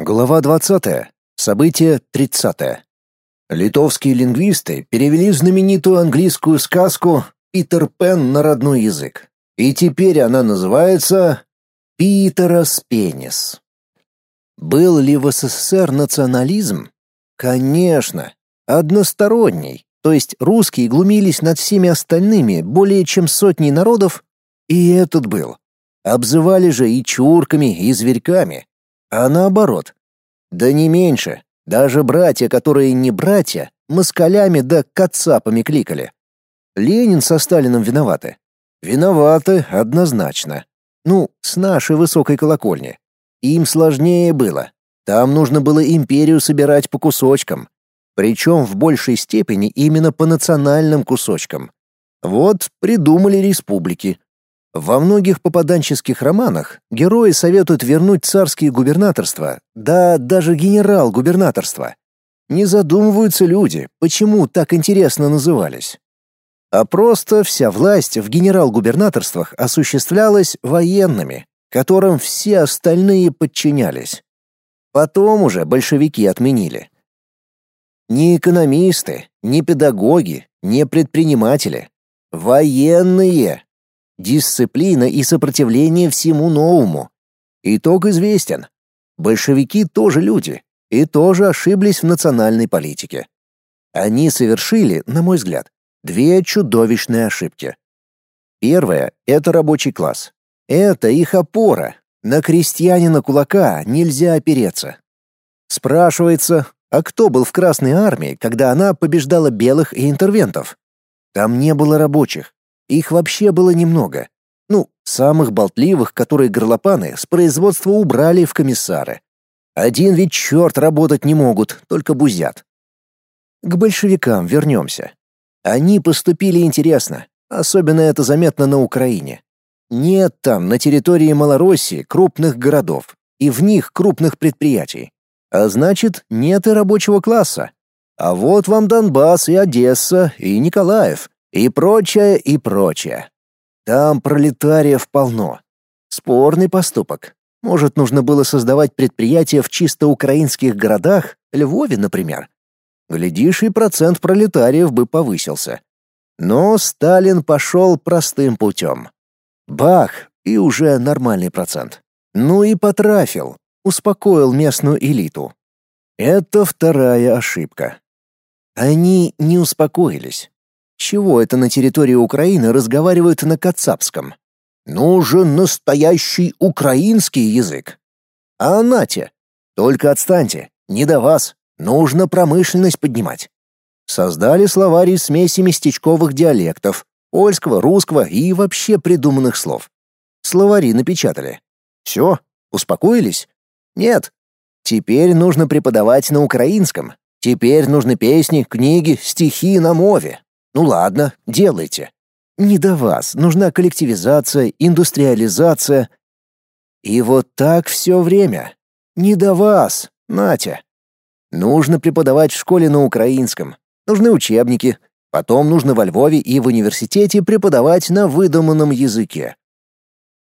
Глава 20. Событие 30. Литовские лингвисты перевели знаменитую английскую сказку «Питер Пен» на родной язык. И теперь она называется «Питерас Пенис». Был ли в СССР национализм? Конечно, односторонний. То есть русские глумились над всеми остальными более чем сотней народов, и этот был. Обзывали же и чурками, и зверьками. А наоборот. Да не меньше. Даже братья, которые не братья, москалями да кацапами кликали. Ленин со Сталином виноваты. Виноваты однозначно. Ну, с нашей высокой колокольни. Им сложнее было. Там нужно было империю собирать по кусочкам. Причем в большей степени именно по национальным кусочкам. Вот придумали республики. Во многих попаданческих романах герои советуют вернуть царские губернаторства, да даже генерал-губернаторства. Не задумываются люди, почему так интересно назывались. А просто вся власть в генерал-губернаторствах осуществлялась военными, которым все остальные подчинялись. Потом уже большевики отменили. Не экономисты, не педагоги, не предприниматели. Военные. Дисциплина и сопротивление всему новому. Итог известен. Большевики тоже люди и тоже ошиблись в национальной политике. Они совершили, на мой взгляд, две чудовищные ошибки. Первая — это рабочий класс. Это их опора. На крестьянина кулака нельзя опереться. Спрашивается, а кто был в Красной армии, когда она побеждала белых и интервентов? Там не было рабочих, их вообще было немного. Ну, самых болтливых, которые горлопаны с производства убрали в комиссары. Один ведь черт работать не могут, только бузят. К большевикам вернемся. Они поступили интересно, особенно это заметно на Украине. Нет там на территории Малороссии крупных городов и в них крупных предприятий. А значит, нет и рабочего класса. А вот вам Донбасс и Одесса и Николаев, и прочее, и прочее. Там пролетариев полно. Спорный поступок. Может, нужно было создавать предприятия в чисто украинских городах, Львове, например. Глядишь, и процент пролетариев бы повысился. Но Сталин пошел простым путем. Бах, и уже нормальный процент. Ну и потрафил, успокоил местную элиту. Это вторая ошибка. Они не успокоились. Чего это на территории Украины разговаривают на кацапском? Нужен настоящий украинский язык. А нате, только отстаньте, не до вас, нужно промышленность поднимать. Создали словари смеси местечковых диалектов, польского, русского и вообще придуманных слов. Словари напечатали. Все, успокоились? Нет. Теперь нужно преподавать на украинском. Теперь нужны песни, книги, стихи на мове. Ну ладно, делайте. Не до вас, нужна коллективизация, индустриализация. И вот так все время. Не до вас, Натя. Нужно преподавать в школе на украинском. Нужны учебники. Потом нужно во Львове и в университете преподавать на выдуманном языке.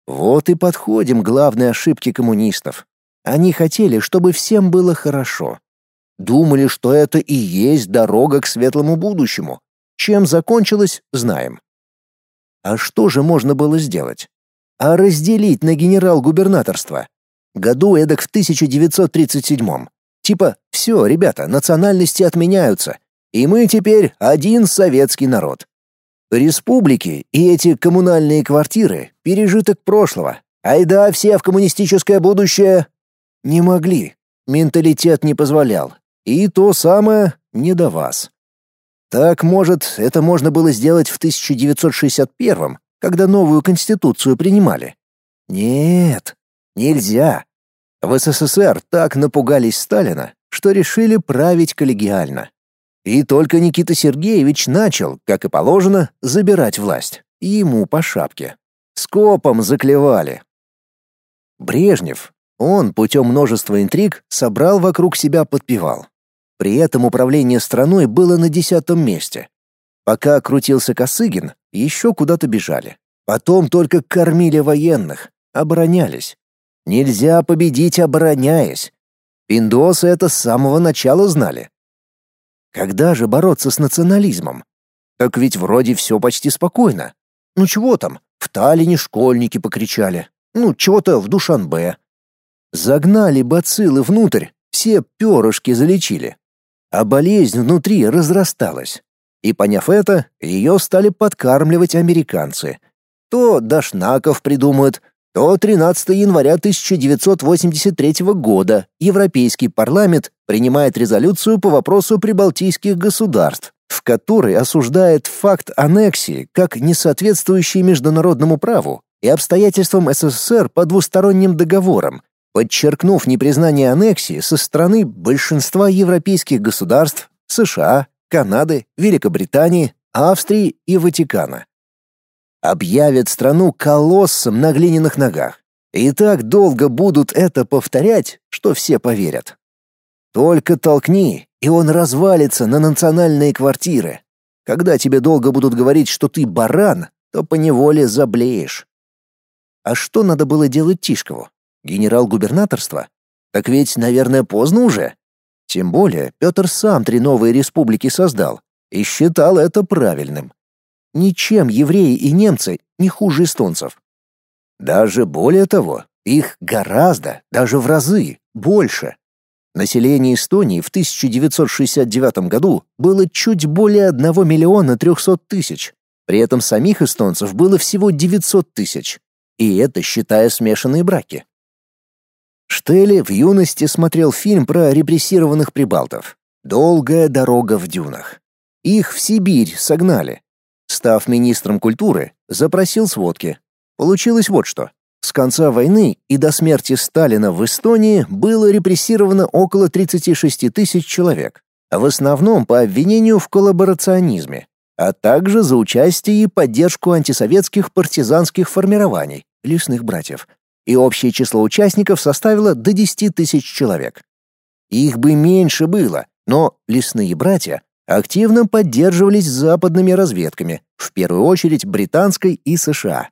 Вот и подходим к главной ошибке коммунистов. Они хотели, чтобы всем было хорошо. Думали, что это и есть дорога к светлому будущему. Чем закончилось, знаем. А что же можно было сделать? А разделить на генерал-губернаторство. Году эдак в 1937-м. Типа, все, ребята, национальности отменяются, и мы теперь один советский народ. Республики и эти коммунальные квартиры — пережиток прошлого. Айда все в коммунистическое будущее. Не могли. Менталитет не позволял. И то самое не до вас. Так, может, это можно было сделать в 1961-м, когда новую конституцию принимали? Нет, нельзя. В СССР так напугались Сталина, что решили править коллегиально. И только Никита Сергеевич начал, как и положено, забирать власть. Ему по шапке. Скопом заклевали. Брежнев, он путем множества интриг собрал вокруг себя подпевал. При этом управление страной было на десятом месте. Пока крутился Косыгин, еще куда-то бежали. Потом только кормили военных, оборонялись. Нельзя победить, обороняясь. Пиндосы это с самого начала знали. Когда же бороться с национализмом? Так ведь вроде все почти спокойно. Ну чего там, в Таллине школьники покричали. Ну, чего-то в Душанбе. Загнали бациллы внутрь, все перышки залечили. А болезнь внутри разрасталась. И поняв это, ее стали подкармливать американцы. То Дашнаков придумают, то 13 января 1983 года Европейский парламент принимает резолюцию по вопросу прибалтийских государств, в которой осуждает факт аннексии как несоответствующий международному праву и обстоятельствам СССР по двусторонним договорам, подчеркнув непризнание аннексии со стороны большинства европейских государств, США, Канады, Великобритании, Австрии и Ватикана. Объявят страну колоссом на глиняных ногах. И так долго будут это повторять, что все поверят. Только толкни, и он развалится на национальные квартиры. Когда тебе долго будут говорить, что ты баран, то поневоле заблеешь. А что надо было делать Тишкову? Генерал-губернаторство? Так ведь, наверное, поздно уже. Тем более Петр сам три новые республики создал и считал это правильным. Ничем евреи и немцы не хуже эстонцев. Даже более того, их гораздо, даже в разы, больше. Население Эстонии в 1969 году было чуть более 1 миллиона 300 тысяч. При этом самих эстонцев было всего 900 тысяч. И это считая смешанные браки. Штелли в юности смотрел фильм про репрессированных прибалтов. «Долгая дорога в дюнах». Их в Сибирь согнали. Став министром культуры, запросил сводки. Получилось вот что. С конца войны и до смерти Сталина в Эстонии было репрессировано около 36 тысяч человек, в основном по обвинению в коллаборационизме, а также за участие и поддержку антисоветских партизанских формирований, лесных братьев, и общее число участников составило до 10 тысяч человек. Их бы меньше было, но лесные братья активно поддерживались западными разведками, в первую очередь британской и США.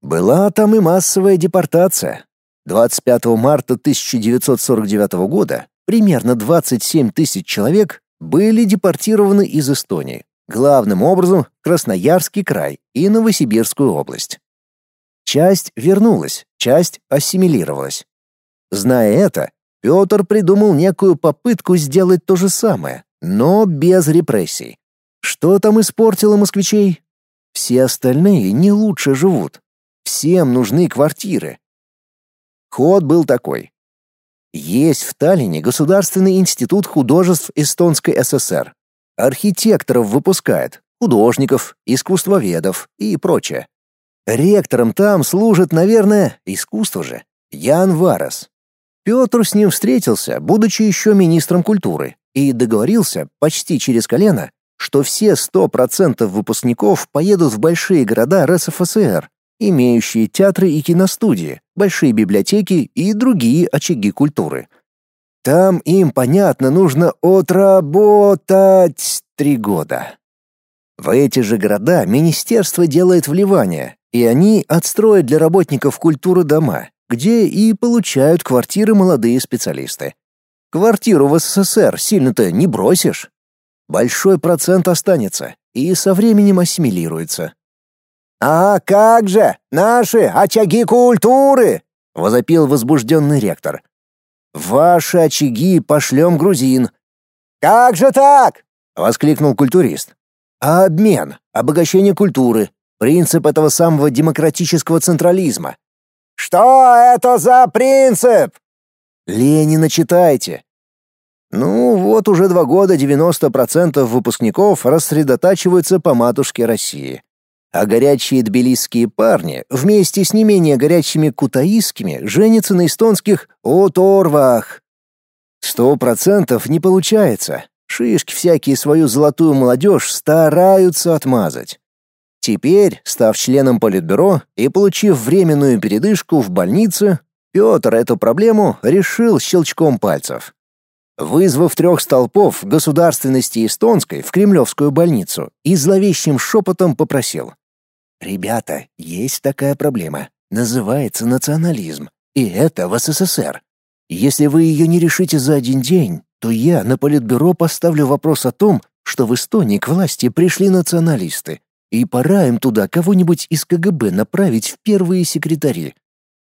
Была там и массовая депортация. 25 марта 1949 года примерно 27 тысяч человек были депортированы из Эстонии, главным образом Красноярский край и Новосибирскую область. Часть вернулась, часть ассимилировалась. Зная это, Петр придумал некую попытку сделать то же самое, но без репрессий. Что там испортило москвичей? Все остальные не лучше живут, Всем нужны квартиры. Ход был такой. Есть в Таллине Государственный институт художеств Эстонской ССР. Архитекторов выпускает, художников, искусствоведов и прочее. Ректором там служит, наверное, искусство же, Ян Варес. Петр с ним встретился, будучи еще министром культуры, и договорился почти через колено, что все 100% выпускников поедут в большие города РСФСР имеющие театры и киностудии, большие библиотеки и другие очаги культуры. Там им, понятно, нужно отработать три года. В эти же города министерство делает вливания, и они отстроят для работников культуры дома, где и получают квартиры молодые специалисты. Квартиру в СССР сильно-то не бросишь. Большой процент останется и со временем ассимилируется. «А как же! Наши очаги культуры!» — возопил возбужденный ректор. «Ваши очаги пошлем грузин». «Как же так?» — воскликнул культурист. «А обмен, обогащение культуры, принцип этого самого демократического централизма». «Что это за принцип?» «Ленина читайте». Ну, вот уже два года 90% выпускников рассредотачиваются по матушке России а горячие тбилисские парни вместе с не менее горячими кутаисскими женятся на эстонских оторвах. Сто процентов не получается. Шишки всякие свою золотую молодежь стараются отмазать. Теперь, став членом Политбюро и получив временную передышку в больнице, Петр эту проблему решил щелчком пальцев. Вызвав трех столпов государственности эстонской в Кремлевскую больницу и зловещим шепотом попросил. «Ребята, есть такая проблема. Называется национализм. И это в СССР. Если вы ее не решите за один день, то я на политбюро поставлю вопрос о том, что в Эстонии к власти пришли националисты, и пора им туда кого-нибудь из КГБ направить в первые секретари.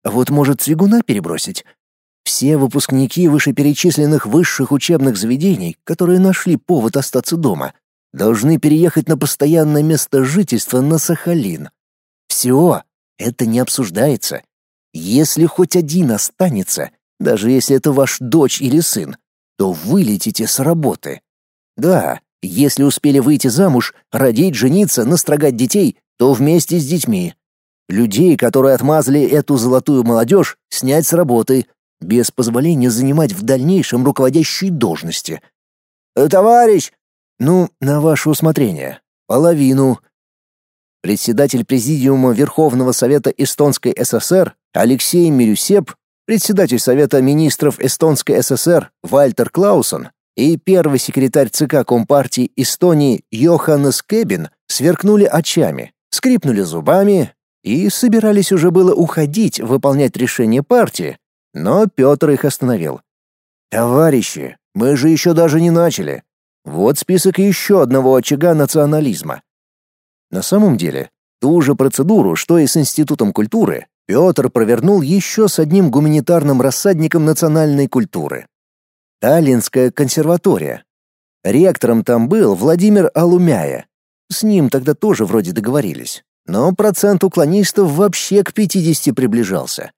А вот может Цвигуна перебросить? Все выпускники вышеперечисленных высших учебных заведений, которые нашли повод остаться дома, должны переехать на постоянное место жительства на Сахалин. Все, это не обсуждается. Если хоть один останется, даже если это ваш дочь или сын, то вылетите с работы. Да, если успели выйти замуж, родить, жениться, настрогать детей, то вместе с детьми. Людей, которые отмазали эту золотую молодежь, снять с работы, без позволения занимать в дальнейшем руководящие должности. «Э, «Товарищ!» «Ну, на ваше усмотрение. Половину». Председатель Президиума Верховного Совета Эстонской ССР Алексей Мирюсеп, председатель Совета Министров Эстонской ССР Вальтер Клаусон и первый секретарь ЦК Компартии Эстонии Йоханнес Кебин сверкнули очами, скрипнули зубами и собирались уже было уходить выполнять решение партии, но Петр их остановил. «Товарищи, мы же еще даже не начали. Вот список еще одного очага национализма». На самом деле, ту же процедуру, что и с Институтом культуры, Петр провернул еще с одним гуманитарным рассадником национальной культуры. Таллинская консерватория. Ректором там был Владимир Алумяя. С ним тогда тоже вроде договорились. Но процент уклонистов вообще к 50 приближался.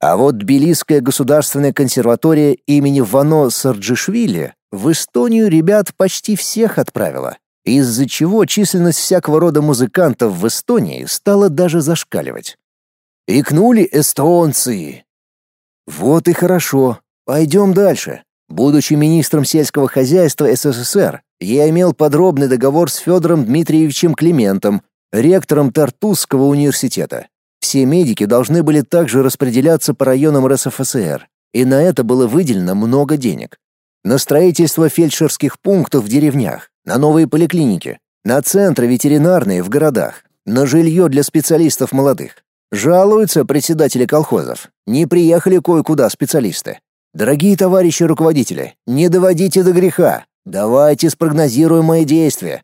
А вот Тбилисская государственная консерватория имени Вано Сарджишвили в Эстонию ребят почти всех отправила, из-за чего численность всякого рода музыкантов в Эстонии стала даже зашкаливать. Икнули эстонцы. Вот и хорошо. Пойдем дальше. Будучи министром сельского хозяйства СССР, я имел подробный договор с Федором Дмитриевичем Климентом, ректором Тартусского университета. Все медики должны были также распределяться по районам РСФСР, и на это было выделено много денег. На строительство фельдшерских пунктов в деревнях, на новые поликлиники, на центры ветеринарные в городах, на жилье для специалистов молодых. Жалуются председатели колхозов. Не приехали кое-куда специалисты. Дорогие товарищи руководители, не доводите до греха. Давайте спрогнозируем мои действия.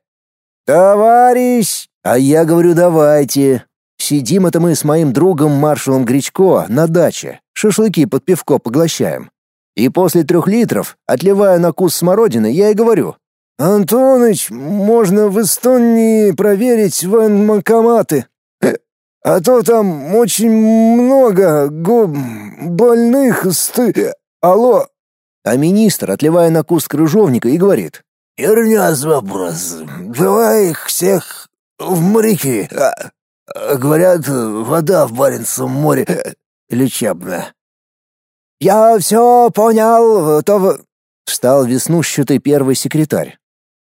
Товарищ, а я говорю, давайте. Сидим это мы с моим другом маршалом Гречко на даче, шашлыки под пивко поглощаем. И после трех литров, отливая на кус смородины, я и говорю. «Антоныч, можно в Эстонии проверить военкоматы, а то там очень много губ больных сты... Алло!» А министр, отливая на куст крыжовника, и говорит. «Херня с вопрос. Давай их всех в моряки. А, Говорят, вода в Баренцевом море э, лечебная. Я все понял, то встал веснущатый первый секретарь.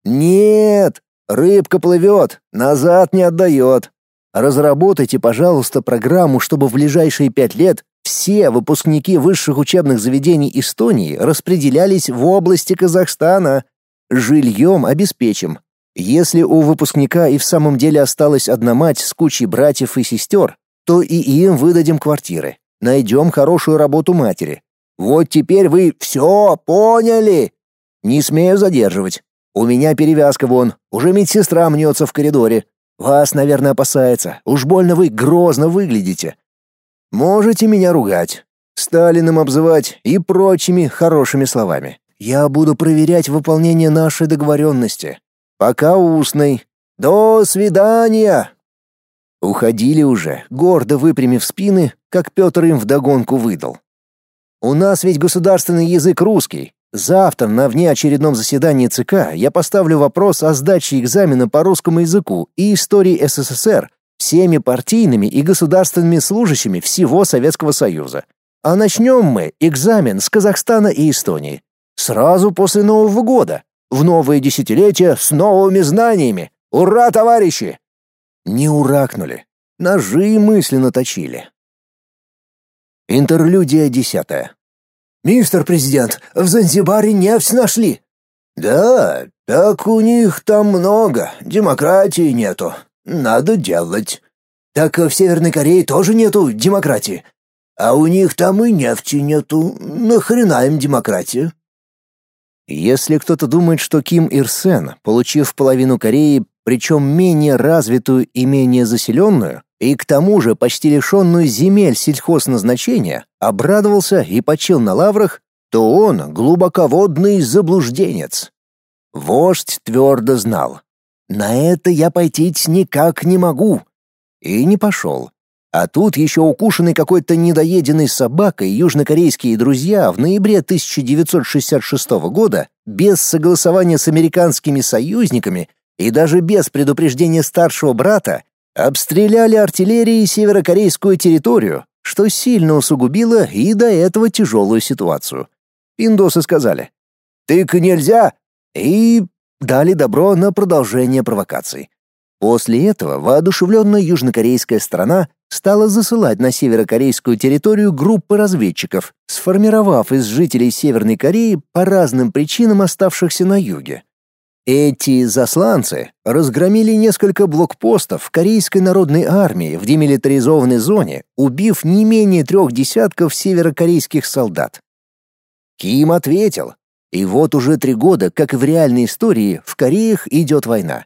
Нет, рыбка плывет, назад не отдает. Разработайте, пожалуйста, программу, чтобы в ближайшие пять лет все выпускники высших учебных заведений Эстонии распределялись в области Казахстана. Жильем обеспечим, если у выпускника и в самом деле осталась одна мать с кучей братьев и сестер, то и им выдадим квартиры. Найдем хорошую работу матери. Вот теперь вы все поняли. Не смею задерживать. У меня перевязка вон, уже медсестра мнется в коридоре. Вас, наверное, опасается. Уж больно вы грозно выглядите. Можете меня ругать, Сталиным обзывать и прочими хорошими словами. Я буду проверять выполнение нашей договоренности. Пока устный. До свидания. Уходили уже, гордо выпрямив спины, как Петр им вдогонку выдал. У нас ведь государственный язык русский. Завтра на внеочередном заседании ЦК я поставлю вопрос о сдаче экзамена по русскому языку и истории СССР всеми партийными и государственными служащими всего Советского Союза. А начнем мы экзамен с Казахстана и Эстонии. Сразу после Нового года в новое десятилетие с новыми знаниями. Ура, товарищи! Не уракнули. Ножи мысленно точили. Интерлюдия десятая. «Мистер президент, в Занзибаре нефть нашли!» «Да, так у них там много, демократии нету. Надо делать». «Так в Северной Корее тоже нету демократии?» А у них там и нефти нету. Нахрена им демократия? Если кто-то думает, что Ким Ир Сен, получив половину Кореи, причем менее развитую и менее заселенную, и к тому же почти лишенную земель сельхозназначения, обрадовался и почил на лаврах, то он глубоководный заблужденец. Вождь твердо знал. На это я пойти никак не могу. И не пошел. А тут еще укушенный какой-то недоеденной собакой южнокорейские друзья в ноябре 1966 года без согласования с американскими союзниками и даже без предупреждения старшего брата обстреляли артиллерией северокорейскую территорию, что сильно усугубило и до этого тяжелую ситуацию. Индосы сказали «Тык нельзя!» и дали добро на продолжение провокаций. После этого воодушевленная южнокорейская страна стала засылать на северокорейскую территорию группы разведчиков, сформировав из жителей Северной Кореи по разным причинам оставшихся на юге. Эти засланцы разгромили несколько блокпостов Корейской народной армии в демилитаризованной зоне, убив не менее трех десятков северокорейских солдат. Ким ответил, и вот уже три года, как и в реальной истории, в Кореях идет война.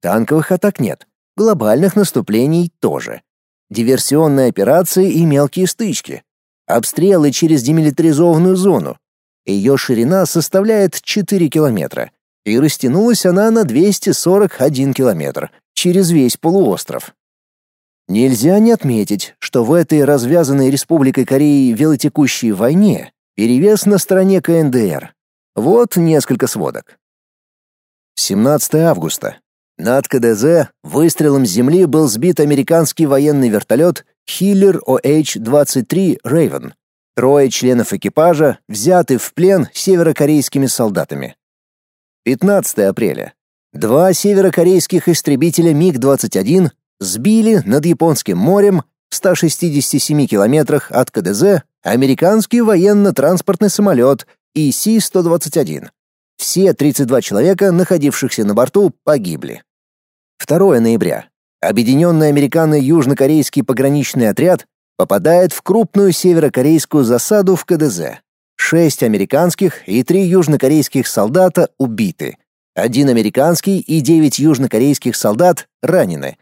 Танковых атак нет, глобальных наступлений тоже. Диверсионные операции и мелкие стычки. Обстрелы через демилитаризованную зону. Ее ширина составляет 4 километра, и растянулась она на 241 километр через весь полуостров. Нельзя не отметить, что в этой развязанной Республикой Кореи велотекущей войне перевес на стороне КНДР. Вот несколько сводок. 17 августа. Над КДЗ выстрелом с земли был сбит американский военный вертолет Хиллер OH-23 Raven. Трое членов экипажа взяты в плен северокорейскими солдатами. 15 апреля. Два северокорейских истребителя МиГ-21 сбили над Японским морем в 167 километрах от КДЗ американский военно-транспортный самолет ИС-121. Все 32 человека, находившихся на борту, погибли. 2 ноября. Объединенный американо-южнокорейский пограничный отряд попадает в крупную северокорейскую засаду в КДЗ. Шесть американских и три южнокорейских солдата убиты. Один американский и девять южнокорейских солдат ранены.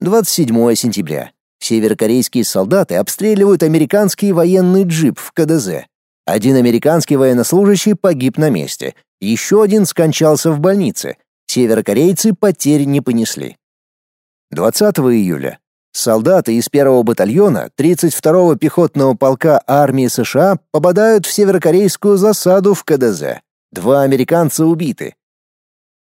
27 сентября. Северокорейские солдаты обстреливают американский военный джип в КДЗ. Один американский военнослужащий погиб на месте, еще один скончался в больнице. Северокорейцы потерь не понесли. 20 июля солдаты из первого батальона 32-го пехотного полка армии США попадают в северокорейскую засаду в КДЗ. Два американца убиты.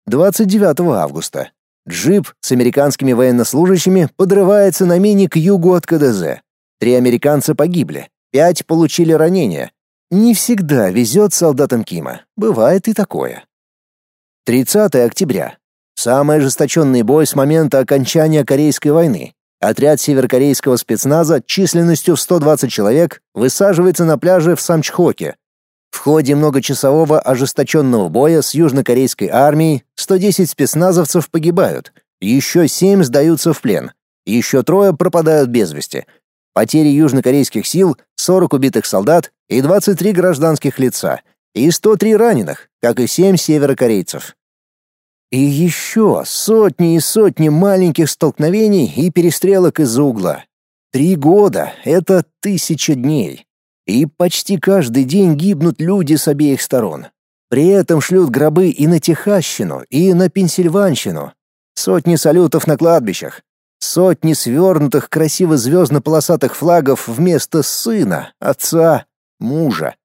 29 августа джип с американскими военнослужащими подрывается на мине к югу от КДЗ. Три американца погибли, пять получили ранения, не всегда везет солдатам Кима, бывает и такое. 30 октября. Самый ожесточенный бой с момента окончания Корейской войны. Отряд северокорейского спецназа численностью в 120 человек высаживается на пляже в Самчхоке. В ходе многочасового ожесточенного боя с южнокорейской армией 110 спецназовцев погибают, еще 7 сдаются в плен, еще трое пропадают без вести, Потери южнокорейских сил, 40 убитых солдат и 23 гражданских лица, и 103 раненых, как и 7 северокорейцев. И еще сотни и сотни маленьких столкновений и перестрелок из-за угла. Три года — это тысяча дней. И почти каждый день гибнут люди с обеих сторон. При этом шлют гробы и на Техасщину, и на Пенсильванщину. Сотни салютов на кладбищах, Сотни свернутых красиво звездно-полосатых флагов вместо сына, отца, мужа.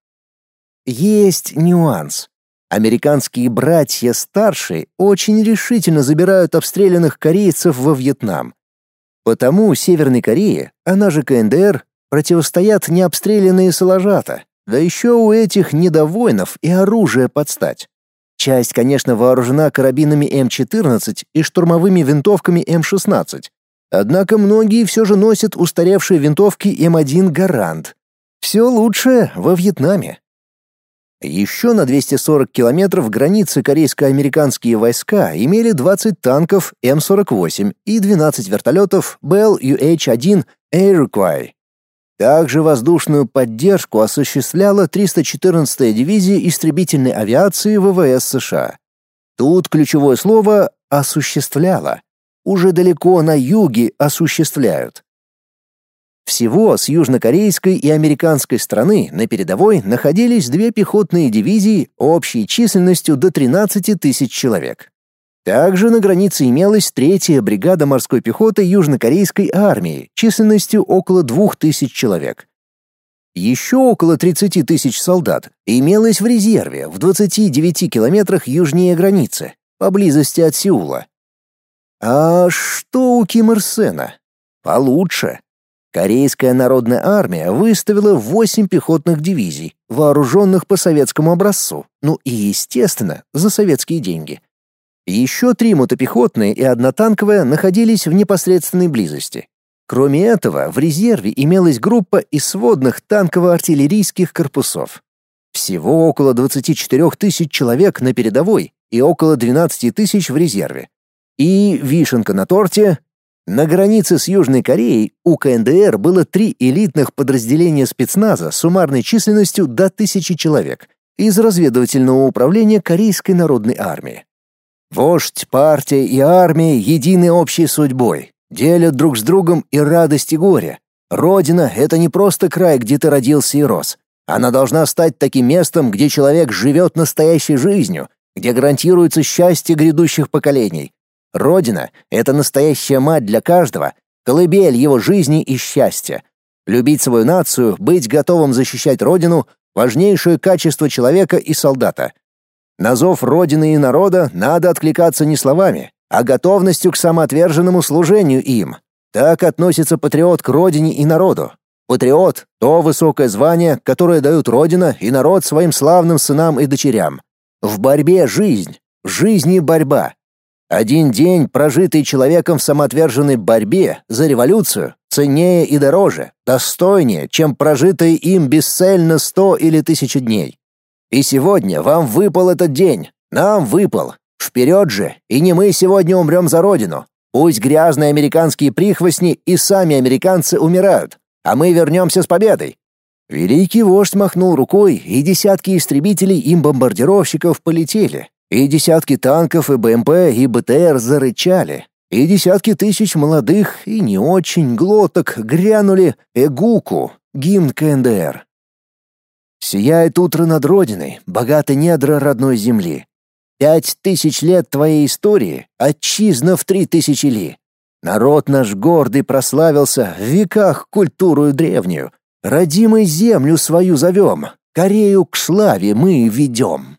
Есть нюанс. Американские братья старшие очень решительно забирают обстрелянных корейцев во Вьетнам. Потому Северной Корее, она же КНДР, противостоят необстрелянные соложата, да еще у этих недовоинов и оружие подстать. Часть, конечно, вооружена карабинами М14 и штурмовыми винтовками М16, Однако многие все же носят устаревшие винтовки М1 «Гарант». Все лучшее во Вьетнаме. Еще на 240 километров границы корейско-американские войска имели 20 танков М-48 и 12 вертолетов Bell UH-1 Iroquois. Также воздушную поддержку осуществляла 314-я дивизия истребительной авиации ВВС США. Тут ключевое слово «осуществляла». Уже далеко на юге осуществляют. Всего с южнокорейской и американской стороны на передовой находились две пехотные дивизии общей численностью до 13 тысяч человек. Также на границе имелась третья бригада морской пехоты южнокорейской армии численностью около 2000 человек. Еще около 30 тысяч солдат имелось в резерве в 29 километрах южнее границы, поблизости от Сеула. А что у Ким Ир Сена? Получше. Корейская народная армия выставила 8 пехотных дивизий, вооруженных по советскому образцу, ну и, естественно, за советские деньги – еще три мотопехотные и одна танковая находились в непосредственной близости. Кроме этого, в резерве имелась группа из сводных танково-артиллерийских корпусов. Всего около 24 тысяч человек на передовой и около 12 тысяч в резерве. И вишенка на торте. На границе с Южной Кореей у КНДР было три элитных подразделения спецназа суммарной численностью до тысячи человек из разведывательного управления Корейской народной армии. Вождь, партия и армия едины общей судьбой, делят друг с другом и радость и горе. Родина — это не просто край, где ты родился и рос. Она должна стать таким местом, где человек живет настоящей жизнью, где гарантируется счастье грядущих поколений. Родина — это настоящая мать для каждого, колыбель его жизни и счастья. Любить свою нацию, быть готовым защищать родину — важнейшее качество человека и солдата. На зов Родины и народа надо откликаться не словами, а готовностью к самоотверженному служению им. Так относится патриот к Родине и народу. Патриот — то высокое звание, которое дают Родина и народ своим славным сынам и дочерям. В борьбе жизнь, в жизни борьба. Один день, прожитый человеком в самоотверженной борьбе за революцию, ценнее и дороже, достойнее, чем прожитые им бесцельно сто или тысячи дней. И сегодня вам выпал этот день, нам выпал. Вперед же, и не мы сегодня умрем за родину. Пусть грязные американские прихвостни и сами американцы умирают, а мы вернемся с победой. Великий вождь махнул рукой, и десятки истребителей и бомбардировщиков полетели, и десятки танков и БМП и БТР зарычали, и десятки тысяч молодых и не очень глоток грянули «Эгуку» — гимн КНДР. Сияет утро над Родиной, богаты недра родной земли. Пять тысяч лет твоей истории, отчизна в три тысячи ли. Народ наш гордый прославился в веках культурою древнюю. Родимой землю свою зовем, Корею к славе мы ведем.